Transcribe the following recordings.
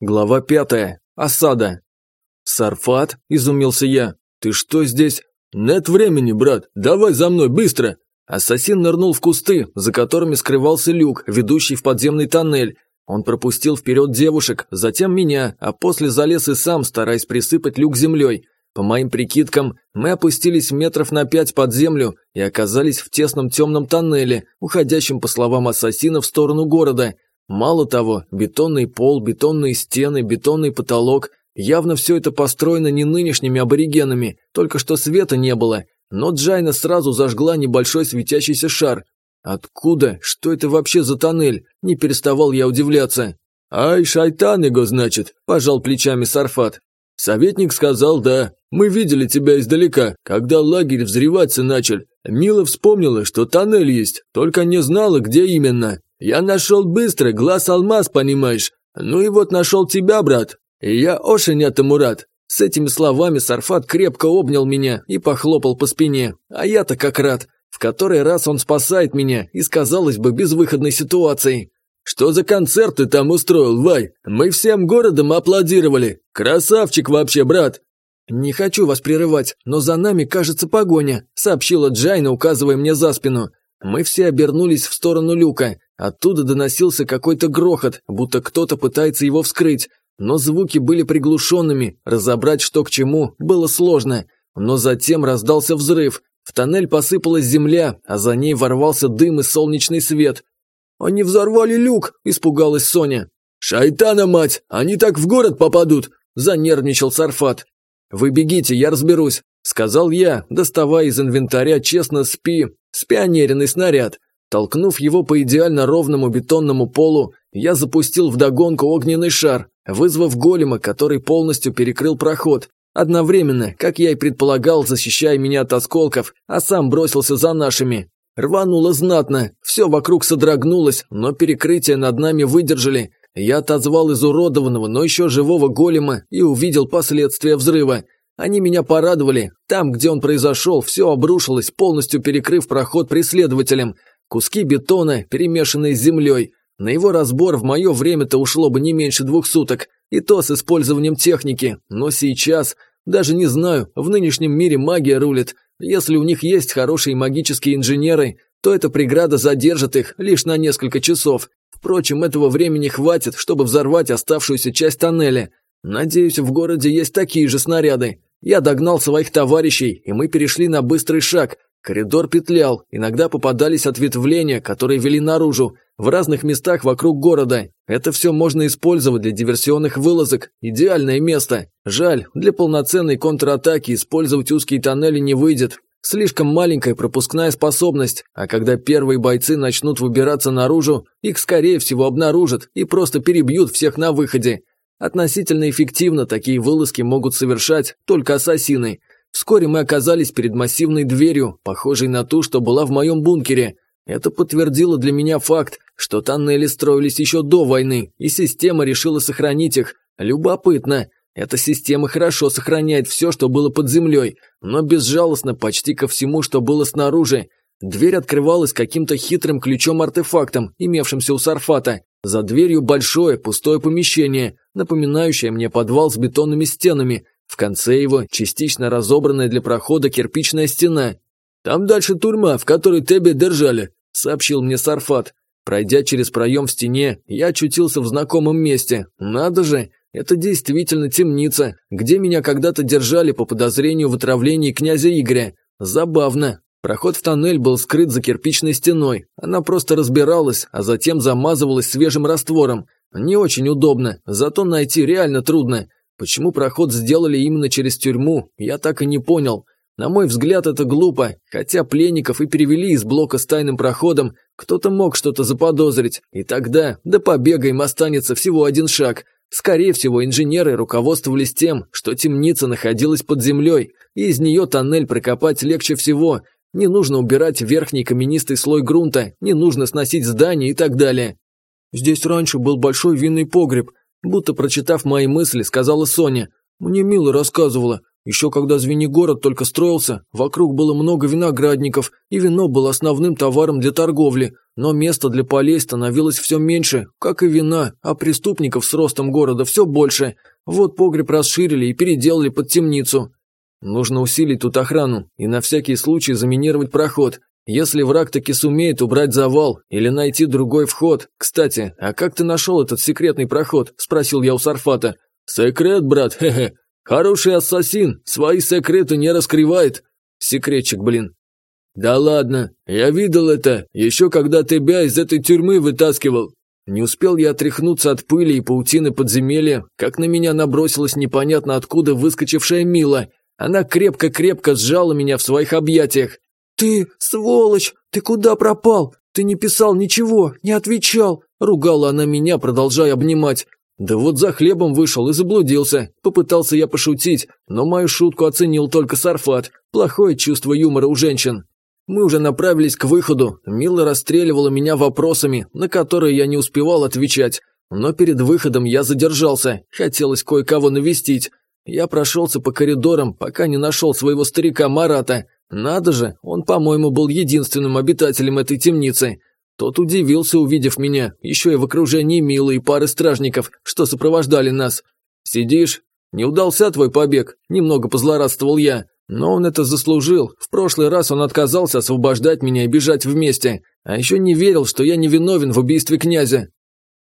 Глава пятая. Осада. «Сарфат?» – изумился я. «Ты что здесь?» «Нет времени, брат. Давай за мной, быстро!» Ассасин нырнул в кусты, за которыми скрывался люк, ведущий в подземный тоннель. Он пропустил вперед девушек, затем меня, а после залез и сам, стараясь присыпать люк землей. По моим прикидкам, мы опустились метров на пять под землю и оказались в тесном темном тоннеле, уходящем, по словам ассасина, в сторону города – Мало того, бетонный пол, бетонные стены, бетонный потолок. Явно все это построено не нынешними аборигенами, только что света не было. Но Джайна сразу зажгла небольшой светящийся шар. Откуда? Что это вообще за тоннель? Не переставал я удивляться. «Ай, шайтан его, значит», – пожал плечами Сарфат. «Советник сказал, да. Мы видели тебя издалека, когда лагерь взрываться начал. Мила вспомнила, что тоннель есть, только не знала, где именно. Я нашел быстро, глаз алмаз, понимаешь. Ну и вот нашел тебя, брат. И я очень этому рад. С этими словами Сарфат крепко обнял меня и похлопал по спине. А я-то как рад. В который раз он спасает меня из, казалось бы, безвыходной ситуации. «Что за концерт ты там устроил, Вай? Мы всем городом аплодировали. Красавчик вообще, брат!» «Не хочу вас прерывать, но за нами, кажется, погоня», сообщила Джайна, указывая мне за спину. Мы все обернулись в сторону люка. Оттуда доносился какой-то грохот, будто кто-то пытается его вскрыть. Но звуки были приглушенными, разобрать что к чему было сложно. Но затем раздался взрыв. В тоннель посыпалась земля, а за ней ворвался дым и солнечный свет. «Они взорвали люк!» – испугалась Соня. «Шайтана, мать! Они так в город попадут!» – занервничал Сарфат. «Вы бегите, я разберусь», – сказал я, доставая из инвентаря честно спи Спионеренный снаряд. Толкнув его по идеально ровному бетонному полу, я запустил вдогонку огненный шар, вызвав голема, который полностью перекрыл проход. Одновременно, как я и предполагал, защищая меня от осколков, а сам бросился за нашими. Рвануло знатно, все вокруг содрогнулось, но перекрытие над нами выдержали. Я отозвал изуродованного, но еще живого голема и увидел последствия взрыва. Они меня порадовали. Там, где он произошел, все обрушилось, полностью перекрыв проход преследователям. Куски бетона, перемешанные с землей. На его разбор в мое время-то ушло бы не меньше двух суток, и то с использованием техники. Но сейчас, даже не знаю, в нынешнем мире магия рулит. Если у них есть хорошие магические инженеры, то эта преграда задержит их лишь на несколько часов. Впрочем, этого времени хватит, чтобы взорвать оставшуюся часть тоннеля. Надеюсь, в городе есть такие же снаряды. Я догнал своих товарищей, и мы перешли на быстрый шаг. Коридор петлял, иногда попадались ответвления, которые вели наружу, в разных местах вокруг города. Это все можно использовать для диверсионных вылазок. Идеальное место. Жаль, для полноценной контратаки использовать узкие тоннели не выйдет. Слишком маленькая пропускная способность, а когда первые бойцы начнут выбираться наружу, их скорее всего обнаружат и просто перебьют всех на выходе. Относительно эффективно такие вылазки могут совершать только ассасины. Вскоре мы оказались перед массивной дверью, похожей на ту, что была в моем бункере. Это подтвердило для меня факт, что тоннели строились еще до войны, и система решила сохранить их. Любопытно. Эта система хорошо сохраняет все, что было под землей, но безжалостно почти ко всему, что было снаружи. Дверь открывалась каким-то хитрым ключом-артефактом, имевшимся у Сарфата. За дверью большое пустое помещение, напоминающее мне подвал с бетонными стенами. В конце его частично разобранная для прохода кирпичная стена. «Там дальше тюрьма, в которой тебе держали», — сообщил мне Сарфат. Пройдя через проем в стене, я очутился в знакомом месте. Надо же, это действительно темница, где меня когда-то держали по подозрению в отравлении князя Игоря. Забавно, Проход в тоннель был скрыт за кирпичной стеной. Она просто разбиралась, а затем замазывалась свежим раствором. Не очень удобно, зато найти реально трудно. Почему проход сделали именно через тюрьму, я так и не понял. На мой взгляд, это глупо, хотя пленников и перевели из блока с тайным проходом, кто-то мог что-то заподозрить, и тогда до побега им останется всего один шаг. Скорее всего, инженеры руководствовались тем, что темница находилась под землей, и из нее тоннель прокопать легче всего – не нужно убирать верхний каменистый слой грунта, не нужно сносить здания и так далее. Здесь раньше был большой винный погреб, будто прочитав мои мысли, сказала Соня. Мне Мила рассказывала. Еще когда Звенигород только строился, вокруг было много виноградников, и вино было основным товаром для торговли. но места для полей становилось все меньше, как и вина, а преступников с ростом города все больше. Вот погреб расширили и переделали под темницу. Нужно усилить тут охрану и на всякий случай заминировать проход. Если враг таки сумеет убрать завал или найти другой вход. Кстати, а как ты нашел этот секретный проход? Спросил я у Сарфата. Секрет, брат, хе-хе. Хороший ассасин, свои секреты не раскрывает. Секретчик, блин. «Да ладно, я видел это, еще когда тебя из этой тюрьмы вытаскивал». Не успел я отряхнуться от пыли и паутины подземелья, как на меня набросилась непонятно откуда выскочившая Мила. Она крепко-крепко сжала меня в своих объятиях. «Ты, сволочь, ты куда пропал? Ты не писал ничего, не отвечал!» Ругала она меня, продолжая обнимать. Да вот за хлебом вышел и заблудился. Попытался я пошутить, но мою шутку оценил только Сарфат. Плохое чувство юмора у женщин. Мы уже направились к выходу. Мила расстреливала меня вопросами, на которые я не успевал отвечать. Но перед выходом я задержался, хотелось кое-кого навестить. Я прошелся по коридорам, пока не нашел своего старика Марата. Надо же, он, по-моему, был единственным обитателем этой темницы. Тот удивился, увидев меня, еще и в окружении Милы и пары стражников, что сопровождали нас. «Сидишь? Не удался твой побег?» – немного позлорадствовал я. Но он это заслужил. В прошлый раз он отказался освобождать меня и бежать вместе. А еще не верил, что я не виновен в убийстве князя.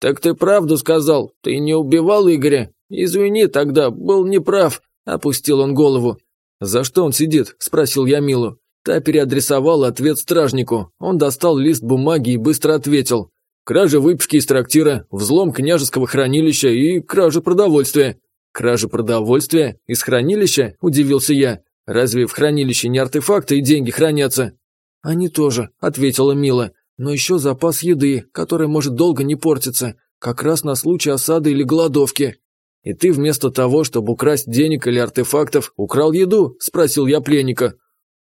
«Так ты правду сказал? Ты не убивал Игоря? Извини тогда, был неправ», – опустил он голову. «За что он сидит?» – спросил я Милу. Та переадресовала ответ стражнику. Он достал лист бумаги и быстро ответил. «Кража выпивки из трактира, взлом княжеского хранилища и кража продовольствия». «Кража продовольствия? Из хранилища?» – удивился я. Разве в хранилище не артефакты и деньги хранятся?» «Они тоже», — ответила Мила. «Но еще запас еды, который может долго не портиться, как раз на случай осады или голодовки». «И ты вместо того, чтобы украсть денег или артефактов, украл еду?» – спросил я пленника.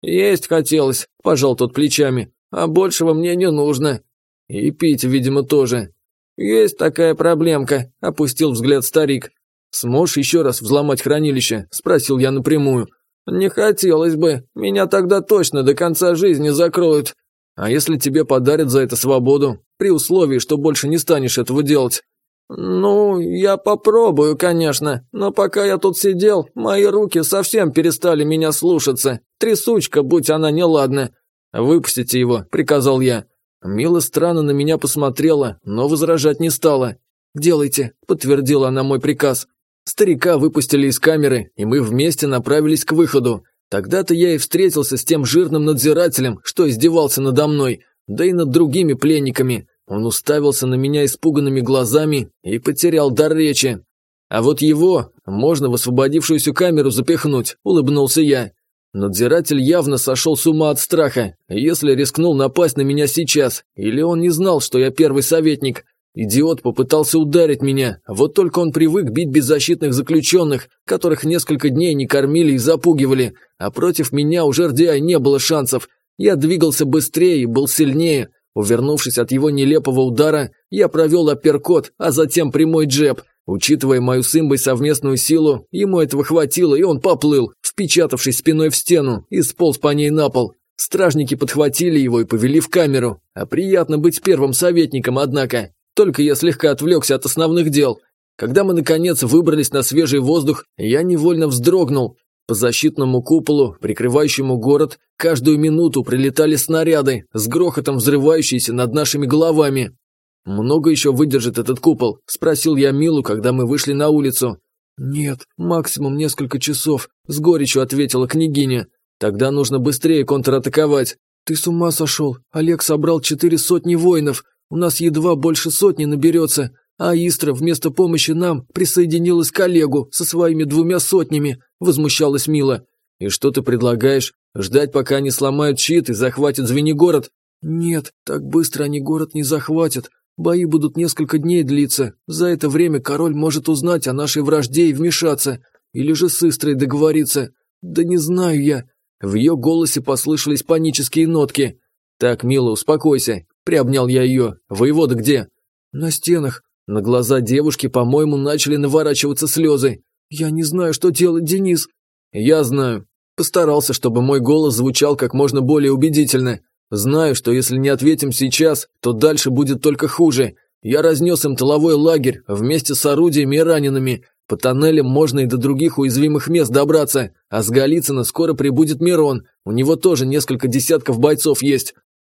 «Есть хотелось», – пожал тот плечами. «А большего мне не нужно». «И пить, видимо, тоже». «Есть такая проблемка», – опустил взгляд старик. «Сможешь еще раз взломать хранилище?» – спросил я напрямую. «Не хотелось бы. Меня тогда точно до конца жизни закроют. А если тебе подарят за это свободу, при условии, что больше не станешь этого делать?» «Ну, я попробую, конечно, но пока я тут сидел, мои руки совсем перестали меня слушаться. Трясучка, будь она неладна». «Выпустите его», – приказал я. Мила странно на меня посмотрела, но возражать не стала. «Делайте», – подтвердила она мой приказ. Старика выпустили из камеры, и мы вместе направились к выходу. Тогда-то я и встретился с тем жирным надзирателем, что издевался надо мной, да и над другими пленниками. Он уставился на меня испуганными глазами и потерял дар речи. А вот его можно в освободившуюся камеру запихнуть, улыбнулся я. Надзиратель явно сошел с ума от страха, если рискнул напасть на меня сейчас, или он не знал, что я первый советник. Идиот попытался ударить меня, вот только он привык бить беззащитных заключенных, которых несколько дней не кормили и запугивали, а против меня у жердяя не было шансов. Я двигался быстрее и был сильнее. Увернувшись от его нелепого удара, я провел апперкот, а затем прямой джеб. Учитывая мою с имбой совместную силу, ему этого хватило, и он поплыл, впечатавшись спиной в стену, и сполз по ней на пол. Стражники подхватили его и повели в камеру. А приятно быть первым советником, однако. Только я слегка отвлекся от основных дел. Когда мы, наконец, выбрались на свежий воздух, я невольно вздрогнул. По защитному куполу, прикрывающему город, каждую минуту прилетали снаряды, с грохотом взрывающиеся над нашими головами. «Много еще выдержит этот купол?» – спросил я Милу, когда мы вышли на улицу. «Нет, максимум несколько часов», – с горечью ответила княгиня. «Тогда нужно быстрее контратаковать». «Ты с ума сошел? Олег собрал четыре сотни воинов. У нас едва больше сотни наберется, а Истра вместо помощи нам присоединилась к Олегу со своими двумя сотнями», – возмущалась Мила. «И что ты предлагаешь? Ждать, пока они сломают щит и захватят Звенигород?» «Нет, так быстро они город не захватят. Бои будут несколько дней длиться. За это время король может узнать о нашей вражде и вмешаться. Или же с Истрой договориться. Да не знаю я». В ее голосе послышались панические нотки. «Так, Мила, успокойся. Приобнял я ее. «Воевода где?» «На стенах». На глаза девушки, по-моему, начали наворачиваться слезы. «Я не знаю, что делать, Денис». «Я знаю». Постарался, чтобы мой голос звучал как можно более убедительно. Знаю, что если не ответим сейчас, то дальше будет только хуже. Я разнес им тыловой лагерь вместе с орудиями и ранеными. По тоннелям можно и до других уязвимых мест добраться, а с Голицына скоро прибудет Мирон. У него тоже несколько десятков бойцов есть.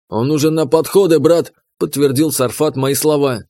Он уже на подходы, брат, подтвердил Сарфат мои слова.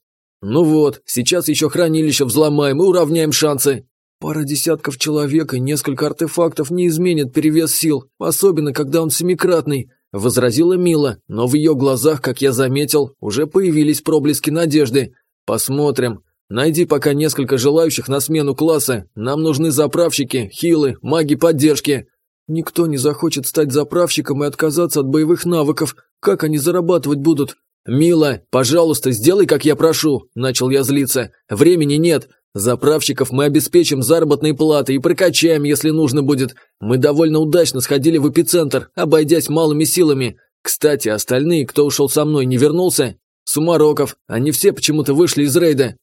Ну вот, сейчас еще хранилище взломаем и уравняем шансы. Пара десятков человек и несколько артефактов не изменит перевес сил, особенно когда он семикратный, возразила Мила, но в ее глазах, как я заметил, уже появились проблески надежды. Посмотрим. Найди пока несколько желающих на смену класса. Нам нужны заправщики, хилы, маги поддержки. Никто не захочет стать заправщиком и отказаться от боевых навыков. Как они зарабатывать будут? Мила, пожалуйста, сделай, как я прошу, начал я злиться. Времени нет. Заправщиков мы обеспечим заработной платой и прокачаем, если нужно будет. Мы довольно удачно сходили в эпицентр, обойдясь малыми силами. Кстати, остальные, кто ушел со мной, не вернулся? Сумароков, они все почему-то вышли из рейда.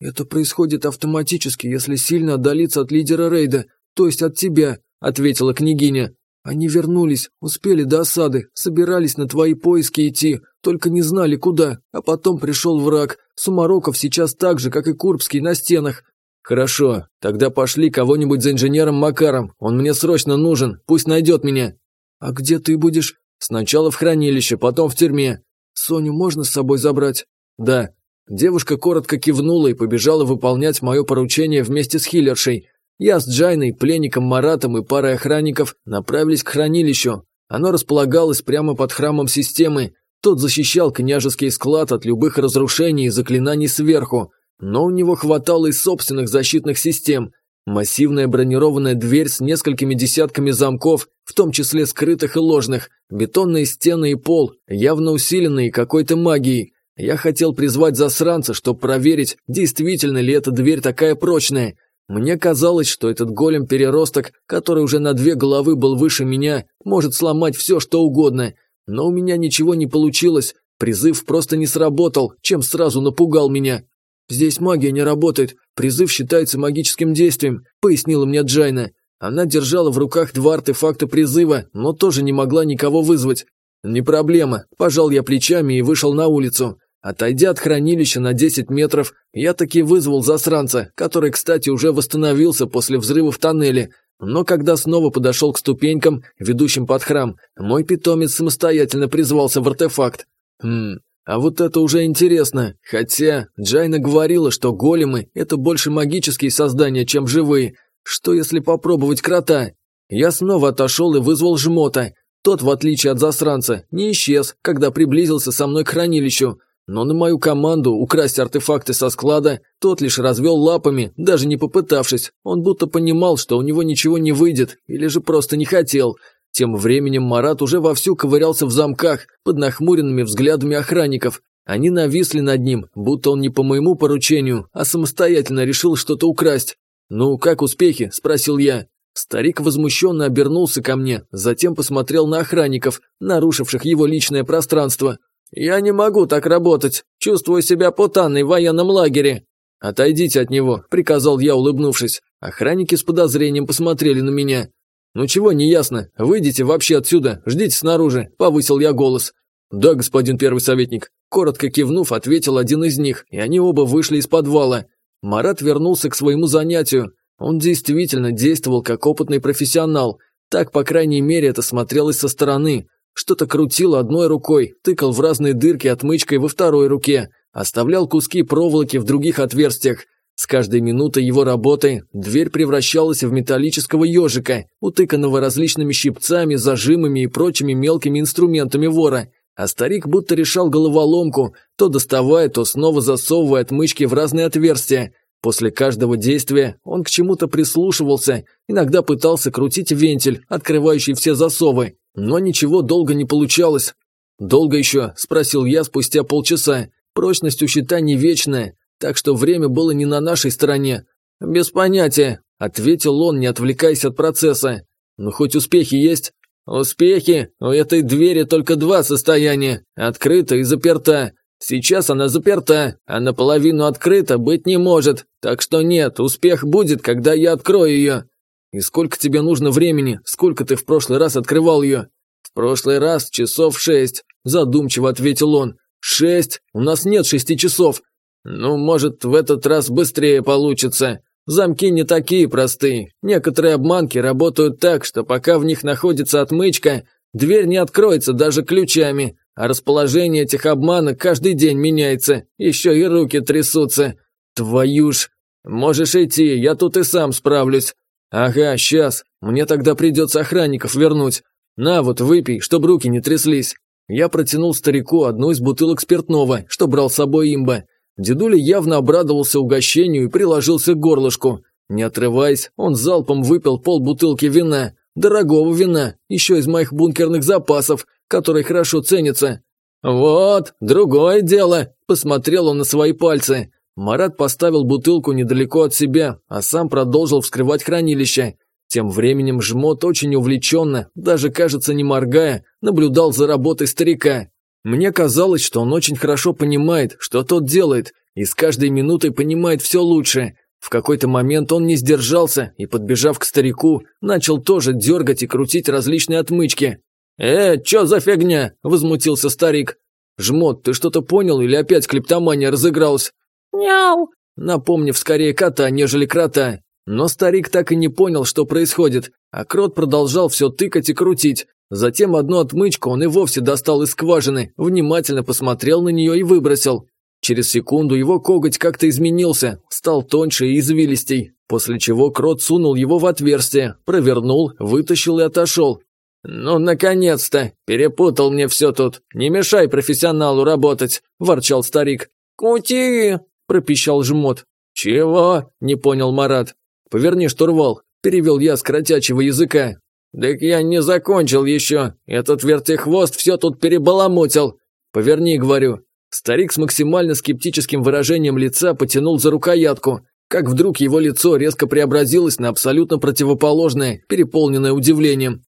Это происходит автоматически, если сильно отдалиться от лидера рейда, то есть от тебя, ответила княгиня. Они вернулись, успели до осады, собирались на твои поиски идти, только не знали куда, а потом пришел враг. Сумароков сейчас так же, как и Курбский, на стенах. Хорошо, тогда пошли кого-нибудь за инженером Макаром, он мне срочно нужен, пусть найдет меня. А где ты будешь? Сначала в хранилище, потом в тюрьме. Соню можно с собой забрать? Да. Девушка коротко кивнула и побежала выполнять мое поручение вместе с хиллершей. Я с Джайной, пленником Маратом и парой охранников направились к хранилищу. Оно располагалось прямо под храмом системы. Тот защищал княжеский склад от любых разрушений и заклинаний сверху, но у него хватало и собственных защитных систем. Массивная бронированная дверь с несколькими десятками замков, в том числе скрытых и ложных, бетонные стены и пол, явно усиленные какой-то магией. Я хотел призвать засранца, чтобы проверить, действительно ли эта дверь такая прочная – мне казалось, что этот голем-переросток, который уже на две головы был выше меня, может сломать все, что угодно. Но у меня ничего не получилось, призыв просто не сработал, чем сразу напугал меня. «Здесь магия не работает, призыв считается магическим действием», – пояснила мне Джайна. Она держала в руках два артефакта призыва, но тоже не могла никого вызвать. «Не проблема», – пожал я плечами и вышел на улицу. Отойдя от хранилища на 10 метров, я таки вызвал засранца, который, кстати, уже восстановился после взрыва в тоннеле, но когда снова подошел к ступенькам, ведущим под храм, мой питомец самостоятельно призвался в артефакт. Хм, а вот это уже интересно, хотя Джайна говорила, что големы – это больше магические создания, чем живые. Что если попробовать крота? Я снова отошел и вызвал жмота. Тот, в отличие от засранца, не исчез, когда приблизился со мной к хранилищу, но на мою команду украсть артефакты со склада тот лишь развел лапами, даже не попытавшись. Он будто понимал, что у него ничего не выйдет, или же просто не хотел. Тем временем Марат уже вовсю ковырялся в замках, под нахмуренными взглядами охранников. Они нависли над ним, будто он не по моему поручению, а самостоятельно решил что-то украсть. «Ну, как успехи?» – спросил я. Старик возмущенно обернулся ко мне, затем посмотрел на охранников, нарушивших его личное пространство. «Я не могу так работать. Чувствую себя путанной в военном лагере». «Отойдите от него», – приказал я, улыбнувшись. Охранники с подозрением посмотрели на меня. «Ну чего не ясно? Выйдите вообще отсюда, ждите снаружи», – повысил я голос. «Да, господин первый советник», – коротко кивнув, ответил один из них, и они оба вышли из подвала. Марат вернулся к своему занятию. Он действительно действовал как опытный профессионал. Так, по крайней мере, это смотрелось со стороны. Что-то крутил одной рукой, тыкал в разные дырки отмычкой во второй руке, оставлял куски проволоки в других отверстиях. С каждой минутой его работы дверь превращалась в металлического ежика, утыканного различными щипцами, зажимами и прочими мелкими инструментами вора. А старик будто решал головоломку, то доставая, то снова засовывая отмычки в разные отверстия. После каждого действия он к чему-то прислушивался, иногда пытался крутить вентиль, открывающий все засовы, но ничего долго не получалось. «Долго еще?» – спросил я спустя полчаса. Прочность у щита не вечная, так что время было не на нашей стороне. «Без понятия», – ответил он, не отвлекаясь от процесса. «Ну, хоть успехи есть?» «Успехи? У этой двери только два состояния – открыта и заперта. Сейчас она заперта, а наполовину открыта быть не может, так что нет, успех будет, когда я открою ее». «И сколько тебе нужно времени? Сколько ты в прошлый раз открывал ее?» «В прошлый раз часов шесть. – задумчиво ответил он. «Шесть? У нас нет шести часов». «Ну, может, в этот раз быстрее получится. Замки не такие простые. Некоторые обманки работают так, что пока в них находится отмычка, дверь не откроется даже ключами, а расположение этих обманок каждый день меняется, еще и руки трясутся. Твою ж! Можешь идти, я тут и сам справлюсь. Ага, сейчас. Мне тогда придется охранников вернуть. На вот, выпей, чтоб руки не тряслись. Я протянул старику одну из бутылок спиртного, что брал с собой имба. Дедуля явно обрадовался угощению и приложился к горлышку. Не отрываясь, он залпом выпил полбутылки вина. Дорогого вина, еще из моих бункерных запасов, который хорошо ценится. «Вот, другое дело», – посмотрел он на свои пальцы. Марат поставил бутылку недалеко от себя, а сам продолжил вскрывать хранилище. Тем временем жмот очень увлеченно, даже, кажется, не моргая, наблюдал за работой старика. Мне казалось, что он очень хорошо понимает, что тот делает, и с каждой минутой понимает все лучше. В какой-то момент он не сдержался и, подбежав к старику, начал тоже дергать и крутить различные отмычки. «Э, чё за фигня?» – возмутился старик. «Жмот, ты что-то понял или опять клептомания разыгралась?» «Мяу!» Напомнив скорее кота, нежели крота. Но старик так и не понял, что происходит, а крот продолжал все тыкать и крутить. Затем одну отмычку он и вовсе достал из скважины, внимательно посмотрел на нее и выбросил. Через секунду его коготь как-то изменился, стал тоньше и извилистей, после чего крот сунул его в отверстие, провернул, вытащил и отошел. «Ну, наконец-то! Перепутал мне все тут! Не мешай профессионалу работать!» – ворчал старик. «Кути!» Пропищал жмот. «Чего?» – не понял Марат. «Поверни штурвал», – перевел я с кротячего языка. «Так я не закончил еще. Этот вертихвост все тут перебаламутил». «Поверни», – говорю. Старик с максимально скептическим выражением лица потянул за рукоятку, как вдруг его лицо резко преобразилось на абсолютно противоположное, переполненное удивлением.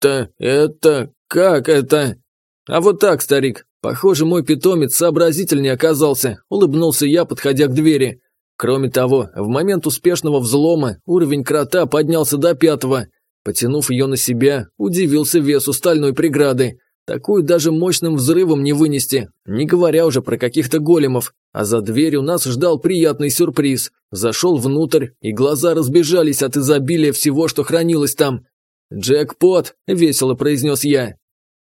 «Да это... как это?» «А вот так, старик, Похоже, мой питомец сообразительнее оказался, улыбнулся я, подходя к двери. Кроме того, в момент успешного взлома уровень крота поднялся до пятого. Потянув ее на себя, удивился весу стальной преграды. Такую даже мощным взрывом не вынести, не говоря уже про каких-то големов. А за дверью нас ждал приятный сюрприз. Зашел внутрь, и глаза разбежались от изобилия всего, что хранилось там. «Джекпот!» – весело произнес я.